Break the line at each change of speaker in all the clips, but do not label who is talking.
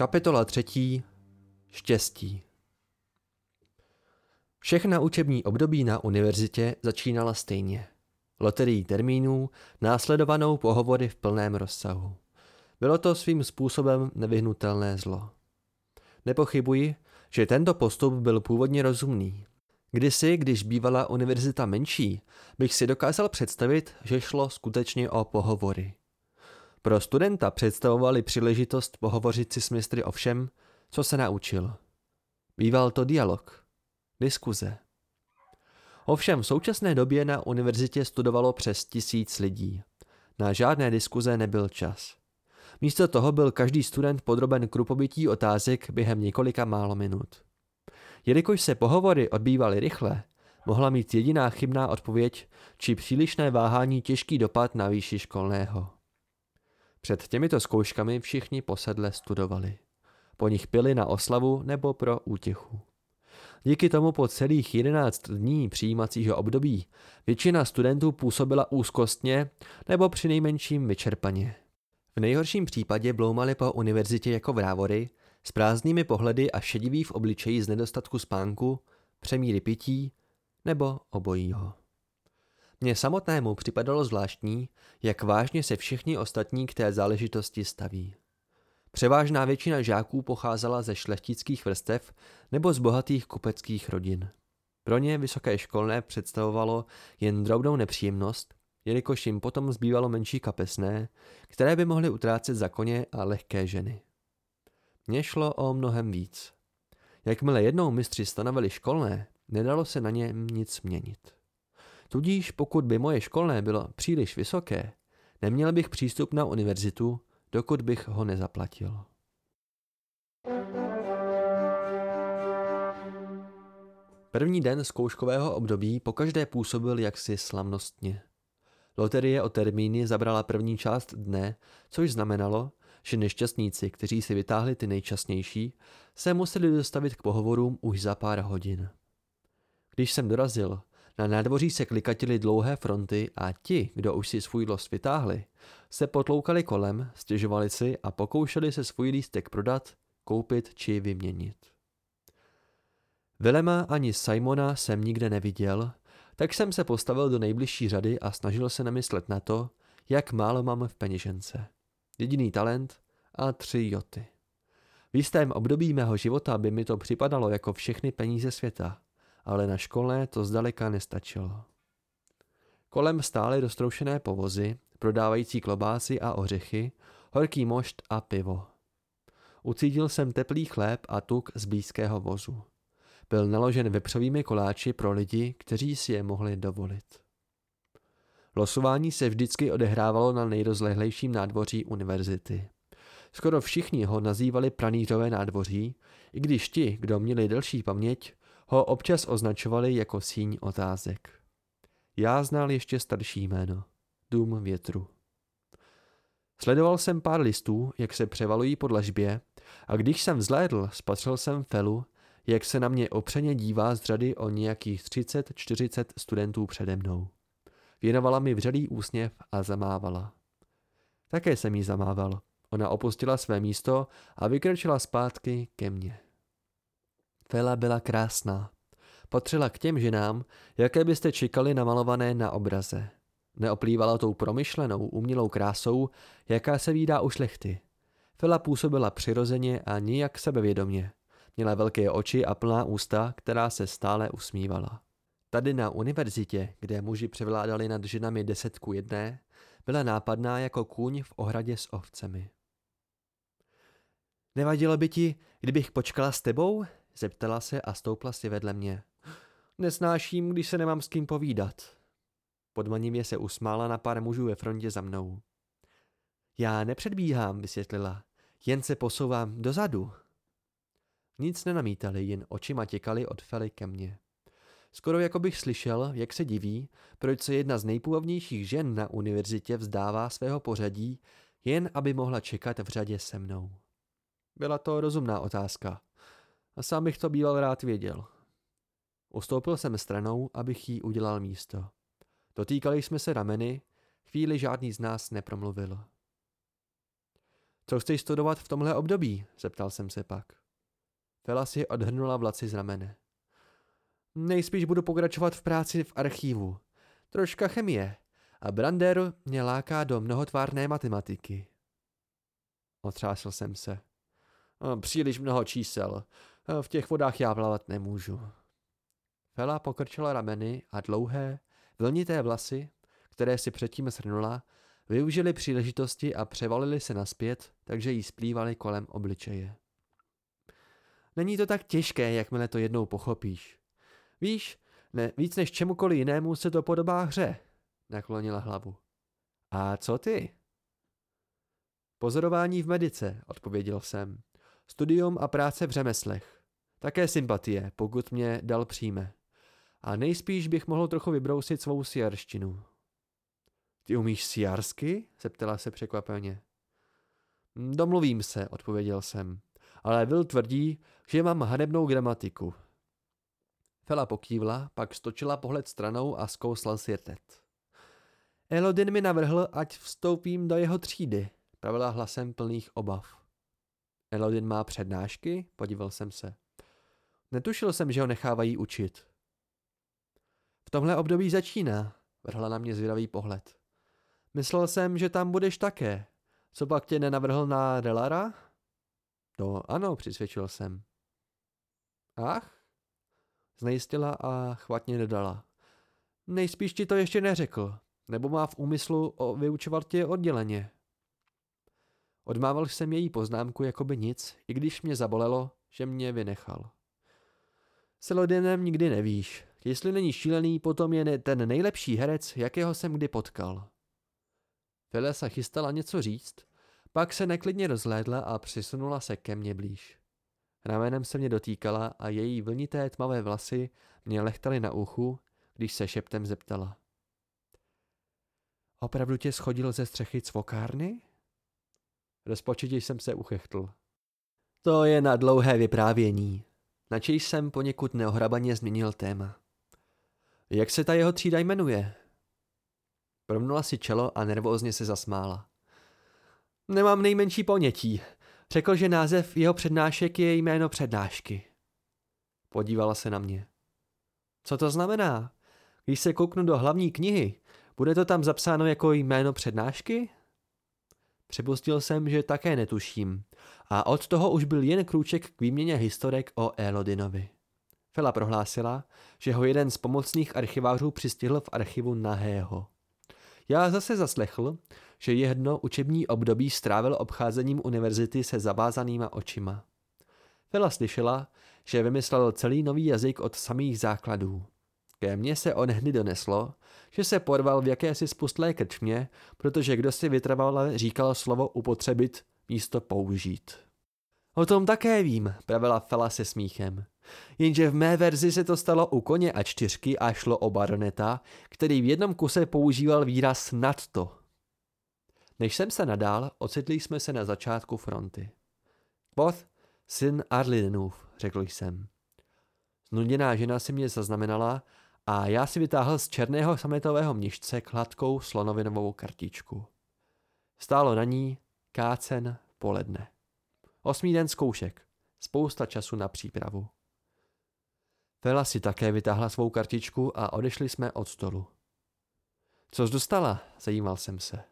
Kapitola třetí. Štěstí. Všechna učební období na univerzitě začínala stejně. Loterií termínů, následovanou pohovory v plném rozsahu. Bylo to svým způsobem nevyhnutelné zlo. Nepochybuji, že tento postup byl původně rozumný. Kdysi, když bývala univerzita menší, bych si dokázal představit, že šlo skutečně o pohovory. Pro studenta představovali příležitost pohovořit si s mistry o všem, co se naučil. Býval to dialog, diskuze. Ovšem v současné době na univerzitě studovalo přes tisíc lidí. Na žádné diskuze nebyl čas. Místo toho byl každý student podroben krupobytí otázek během několika málo minut. Jelikož se pohovory odbývaly rychle, mohla mít jediná chybná odpověď či přílišné váhání těžký dopad na výši školného. Před těmito zkouškami všichni posedle studovali. Po nich pili na oslavu nebo pro útěchu. Díky tomu po celých 11 dní přijímacího období většina studentů působila úzkostně nebo přinejmenším vyčerpaně. V nejhorším případě bloumali po univerzitě jako vrávory, s prázdnými pohledy a šediví v obličeji z nedostatku spánku, přemíry pití nebo obojího. Mně samotnému připadalo zvláštní, jak vážně se všichni ostatní k té záležitosti staví. Převážná většina žáků pocházela ze šlechtických vrstev nebo z bohatých kupeckých rodin. Pro ně vysoké školné představovalo jen drobnou nepříjemnost, jelikož jim potom zbývalo menší kapesné, které by mohly utrácet za koně a lehké ženy. Mně šlo o mnohem víc. Jakmile jednou mistři stanovili školné, nedalo se na ně nic měnit. Tudíž pokud by moje školné bylo příliš vysoké, neměl bych přístup na univerzitu, dokud bych ho nezaplatil. První den zkouškového období pokaždé působil jaksi slavnostně. Loterie o termíny zabrala první část dne, což znamenalo, že nešťastníci, kteří si vytáhli ty nejčastnější, se museli dostavit k pohovorům už za pár hodin. Když jsem dorazil, na nádvoří se klikatily dlouhé fronty a ti, kdo už si svůj los vytáhli, se potloukali kolem, stěžovali si a pokoušeli se svůj lístek prodat, koupit či vyměnit. Vilema ani Simona jsem nikde neviděl, tak jsem se postavil do nejbližší řady a snažil se nemyslet na to, jak málo mám v peněžence. Jediný talent a tři joty. V jistém období mého života by mi to připadalo jako všechny peníze světa – ale na školné to zdaleka nestačilo. Kolem stály roztroušené povozy, prodávající klobásy a ořechy, horký mošt a pivo. Ucítil jsem teplý chléb a tuk z blízkého vozu. Byl naložen vepřovými koláči pro lidi, kteří si je mohli dovolit. Losování se vždycky odehrávalo na nejrozlehlejším nádvoří univerzity. Skoro všichni ho nazývali pranířové nádvoří, i když ti, kdo měli delší paměť, ho občas označovali jako síň otázek. Já znal ještě starší jméno. Dům větru. Sledoval jsem pár listů, jak se převalují po dlažbě a když jsem vzlédl, spatřil jsem Felu, jak se na mě opřeně dívá z řady o nějakých 30-40 studentů přede mnou. Věnovala mi vřelý úsměv a zamávala. Také jsem jí zamával. Ona opustila své místo a vykročila zpátky ke mně. Fela byla krásná. Patřila k těm ženám, jaké byste čekali namalované na obraze. Neoplývala tou promyšlenou, umělou krásou, jaká se výdá u šlechty. Fela působila přirozeně a nijak sebevědomě. Měla velké oči a plná ústa, která se stále usmívala. Tady na univerzitě, kde muži převládali nad ženami desetku jedné, byla nápadná jako kůň v ohradě s ovcemi. Nevadilo by ti, kdybych počkala s tebou? Zeptala se a stoupla si vedle mě. Nesnáším, když se nemám s kým povídat. Podmanivě se usmála na pár mužů ve frontě za mnou. Já nepředbíhám, vysvětlila, jen se posouvám dozadu. Nic nenamítali, jen očima těkali od Fely ke mně. Skoro jako bych slyšel, jak se diví, proč se jedna z nejpůvabnějších žen na univerzitě vzdává svého pořadí, jen aby mohla čekat v řadě se mnou. Byla to rozumná otázka. A sám bych to býval rád věděl. Ustoupil jsem stranou, abych jí udělal místo. Dotýkali jsme se rameny, chvíli žádný z nás nepromluvil. Co chceš studovat v tomhle období? zeptal jsem se pak. Fela si odhrnula vlaci z ramene. Nejspíš budu pokračovat v práci v archivu. Troška chemie. A Brander mě láká do mnohotvárné matematiky. Otřásl jsem se. Příliš mnoho čísel. V těch vodách já plavat nemůžu. Fela pokrčila rameny a dlouhé, vlnité vlasy, které si předtím shrnula, využili příležitosti a převalili se naspět, takže jí splývali kolem obličeje. Není to tak těžké, jakmile to jednou pochopíš. Víš, ne, víc než čemukoliv jinému se to podobá hře, naklonila hlavu. A co ty? Pozorování v medice, odpověděl jsem. Studium a práce v řemeslech. Také sympatie, pokud mě dal přijme. A nejspíš bych mohl trochu vybrousit svou siarštinu. Ty umíš siarsky? zeptala se překvapeně. Domluvím se, odpověděl jsem. Ale Will tvrdí, že mám hanebnou gramatiku. Fela pokývla, pak stočila pohled stranou a zkousla si rtet. Elodin mi navrhl, ať vstoupím do jeho třídy, pravila hlasem plných obav. Elodin má přednášky? Podíval jsem se. Netušil jsem, že ho nechávají učit. V tomhle období začíná, vrhla na mě zvědavý pohled. Myslel jsem, že tam budeš také. Co pak tě nenavrhl na Delara? No ano, přisvědčil jsem. Ach? Znejistila a chvatně dodala. Nejspíš ti to ještě neřekl, nebo má v úmyslu o vyučovat tě odděleně. Odmával jsem její poznámku jako by nic, i když mě zabolelo, že mě vynechal. S Lodinem nikdy nevíš. Jestli není šílený, potom je ten nejlepší herec, jakého jsem kdy potkal. Fele se chystala něco říct, pak se neklidně rozhlédla a přisunula se ke mně blíž. Ramenem se mě dotýkala a její vlnité tmavé vlasy mě lechtaly na uchu, když se šeptem zeptala. Opravdu tě schodil ze střechy cvokárny? Rozpočitě jsem se uchechtl. To je na dlouhé vyprávění. Načež jsem poněkud neohrabaně změnil téma. Jak se ta jeho třída jmenuje? Promnula si čelo a nervózně se zasmála. Nemám nejmenší ponětí. Řekl, že název jeho přednášek je jméno přednášky. Podívala se na mě. Co to znamená? Když se kouknu do hlavní knihy, bude to tam zapsáno jako jméno přednášky? Připustil jsem, že také netuším. A od toho už byl jen krůček k výměně historek o Elodinovi. Fela prohlásila, že ho jeden z pomocných archivářů přistihl v archivu Nahého. Já zase zaslechl, že jedno učební období strávil obcházením univerzity se zavázanýma očima. Fela slyšela, že vymyslel celý nový jazyk od samých základů. Ke mně se onehdy doneslo, že se porval v jakési spustlé krčmě, protože kdo si vytrval říkal slovo upotřebit místo použít. O tom také vím, pravila Fela se smíchem. Jenže v mé verzi se to stalo u koně a čtyřky a šlo o baroneta, který v jednom kuse používal výraz nadto. Než jsem se nadál, ocitli jsme se na začátku fronty. Poth, syn Arlinův, řekl jsem. Znuděná žena si mě zaznamenala a já si vytáhl z černého sametového měšce kladkou slonovinovou kartičku. Stálo na ní kácen poledne. Osmý den zkoušek. Spousta času na přípravu. Fela si také vytáhla svou kartičku a odešli jsme od stolu. Co jsi dostala? Zajímal jsem se.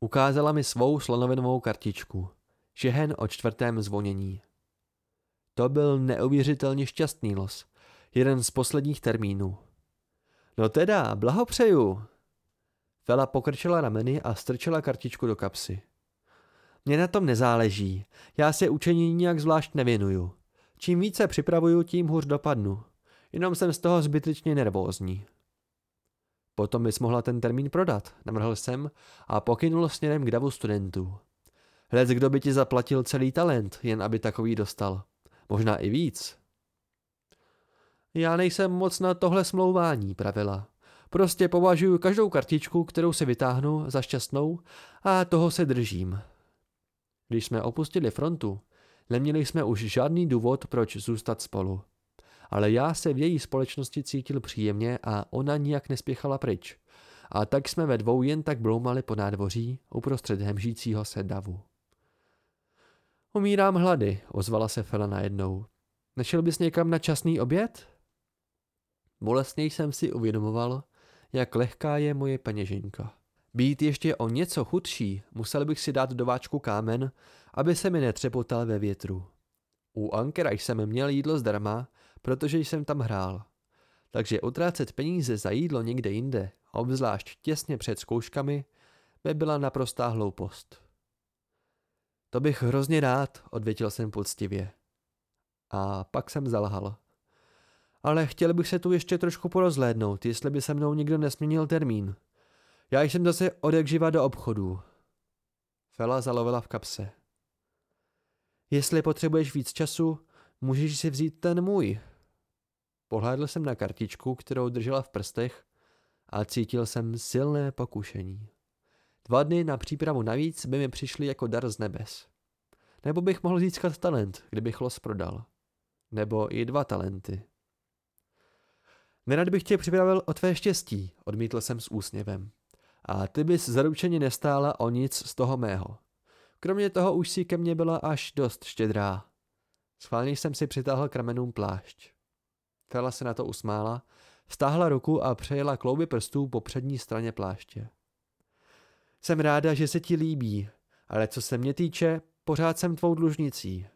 Ukázala mi svou slonovinovou kartičku. Žehen o čtvrtém zvonění. To byl neuvěřitelně šťastný los. Jeden z posledních termínů. No teda, blahopřeju. Fela pokrčila rameny a strčila kartičku do kapsy. Mně na tom nezáleží. Já se učení nijak zvlášť nevěnuju. Čím více připravuju, tím hůř dopadnu. Jenom jsem z toho zbytečně nervózní. Potom bys mohla ten termín prodat, navrhl jsem a pokynul směrem k davu studentů. Hled, kdo by ti zaplatil celý talent, jen aby takový dostal. Možná i víc. Já nejsem moc na tohle smlouvání, pravila. Prostě považuji každou kartičku, kterou si vytáhnu, za šťastnou a toho se držím. Když jsme opustili frontu, Neměli jsme už žádný důvod, proč zůstat spolu. Ale já se v její společnosti cítil příjemně a ona nijak nespěchala pryč. A tak jsme ve dvou jen tak bloumali po nádvoří uprostřed hemžícího se davu. Umírám hlady, ozvala se Fela najednou. Nešel bys někam na časný oběd? Bolestně jsem si uvědomoval, jak lehká je moje peněženka. Být ještě o něco chudší, musel bych si dát do váčku kámen, aby se mi netřepotal ve větru. U Ankera jsem měl jídlo zdarma, protože jsem tam hrál. Takže utrácet peníze za jídlo někde jinde, obzvlášť těsně před zkouškami, by byla naprostá hloupost. To bych hrozně rád, odvětil jsem poctivě. A pak jsem zalhal. Ale chtěl bych se tu ještě trošku porozhlédnout, jestli by se mnou někdo nesměnil termín. Já jsem zase odek živa do obchodu. Fela zalovila v kapse. Jestli potřebuješ víc času, můžeš si vzít ten můj. Pohlédl jsem na kartičku, kterou držela v prstech a cítil jsem silné pokušení. Dva dny na přípravu navíc by mi přišly jako dar z nebes. Nebo bych mohl získat talent, kdybych los prodal. Nebo i dva talenty. Nerad bych tě připravil o tvé štěstí, odmítl jsem s úsměvem. A ty bys zaručeně nestála o nic z toho mého. Kromě toho už si ke mně byla až dost štědrá. Schválně jsem si přitáhl k ramenům plášť. Fela se na to usmála, stáhla ruku a přejela klouby prstů po přední straně pláště. Jsem ráda, že se ti líbí, ale co se mě týče, pořád jsem tvou dlužnicí.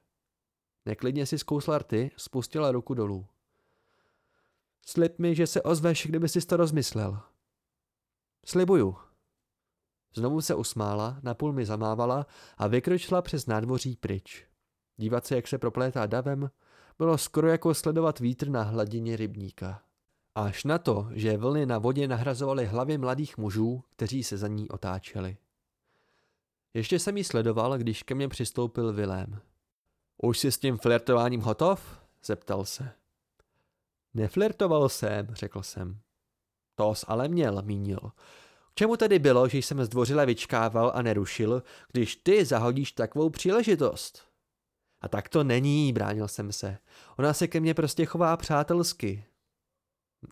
Neklidně si zkousla rty, spustila ruku dolů. Slib mi, že se ozveš, kdyby si to rozmyslel. Slibuju. Znovu se usmála, napůl mi zamávala a vykročila přes nádvoří pryč. Dívat se, jak se proplétá davem, bylo skoro jako sledovat vítr na hladině rybníka. Až na to, že vlny na vodě nahrazovaly hlavy mladých mužů, kteří se za ní otáčeli. Ještě jsem ji sledoval, když ke mně přistoupil Vilém. Už jsi s tím flirtováním hotov? zeptal se. Neflirtoval jsem, řekl jsem. To ale měl, mínil. K čemu tedy bylo, že jsem zdvořile vyčkával a nerušil, když ty zahodíš takovou příležitost? A tak to není, bránil jsem se. Ona se ke mně prostě chová přátelsky.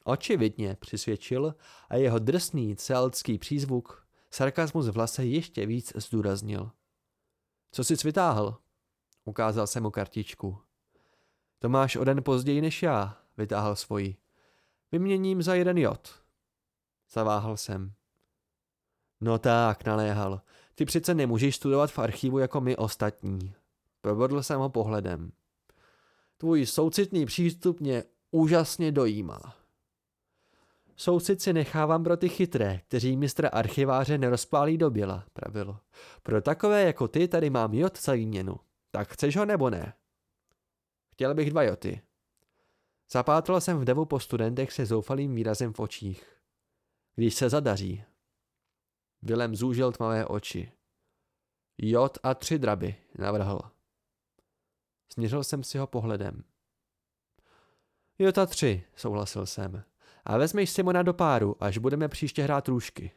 Očividně, přisvědčil a jeho drsný celtský přízvuk sarkazmus v hlase ještě víc zdůraznil. Co jsi vytáhl? Ukázal jsem mu kartičku. To máš o den později než já, vytáhl svoji. Vyměním za jeden jod. Zaváhal jsem. No tak, naléhal. Ty přece nemůžeš studovat v archivu jako my ostatní. Probodl jsem ho pohledem. Tvůj soucitný přístup mě úžasně dojímá. Soucit si nechávám pro ty chytré, kteří mistra archiváře nerozpálí do běla, pravilo. Pro takové jako ty tady mám jod za výměnu. Tak chceš ho nebo ne? Chtěl bych dva joty. Zapátral jsem v devu po studentech se zoufalým výrazem v očích. Když se zadaří. Vilem zúžil tmavé oči. Jod a tři draby, navrhl. Směřil jsem si ho pohledem. Jota tři, souhlasil jsem. A vezmeš Simona do páru, až budeme příště hrát růžky.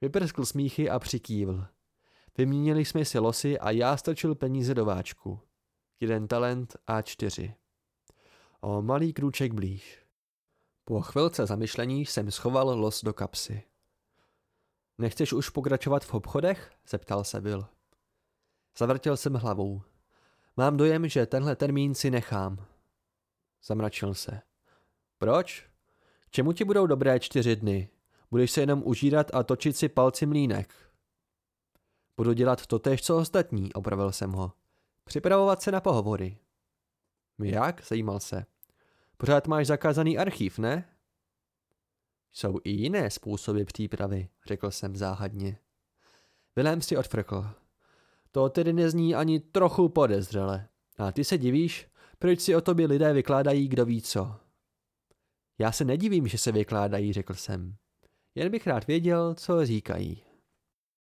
Vyprskl smíchy a přikývl. Vyměnili jsme si losy a já strčil peníze do váčku. Jeden talent a čtyři. O malý krůček blíž. Po chvilce zamyšlení jsem schoval los do kapsy. Nechceš už pokračovat v obchodech? zeptal se Bill. Zavrtěl jsem hlavou. Mám dojem, že tenhle termín si nechám. Zamračil se. Proč? Čemu ti budou dobré čtyři dny? Budeš se jenom užírat a točit si palci mlínek. Budu dělat to tež, co ostatní, opravil jsem ho. Připravovat se na pohovory. Jak? Zajímal se. Pořád máš zakázaný archív, ne? Jsou i jiné způsoby přípravy, řekl jsem záhadně. Vilém si odfrkl. To tedy nezní ani trochu podezřele. A ty se divíš, proč si o tobě lidé vykládají kdo ví co. Já se nedivím, že se vykládají, řekl jsem. Jen bych rád věděl, co říkají.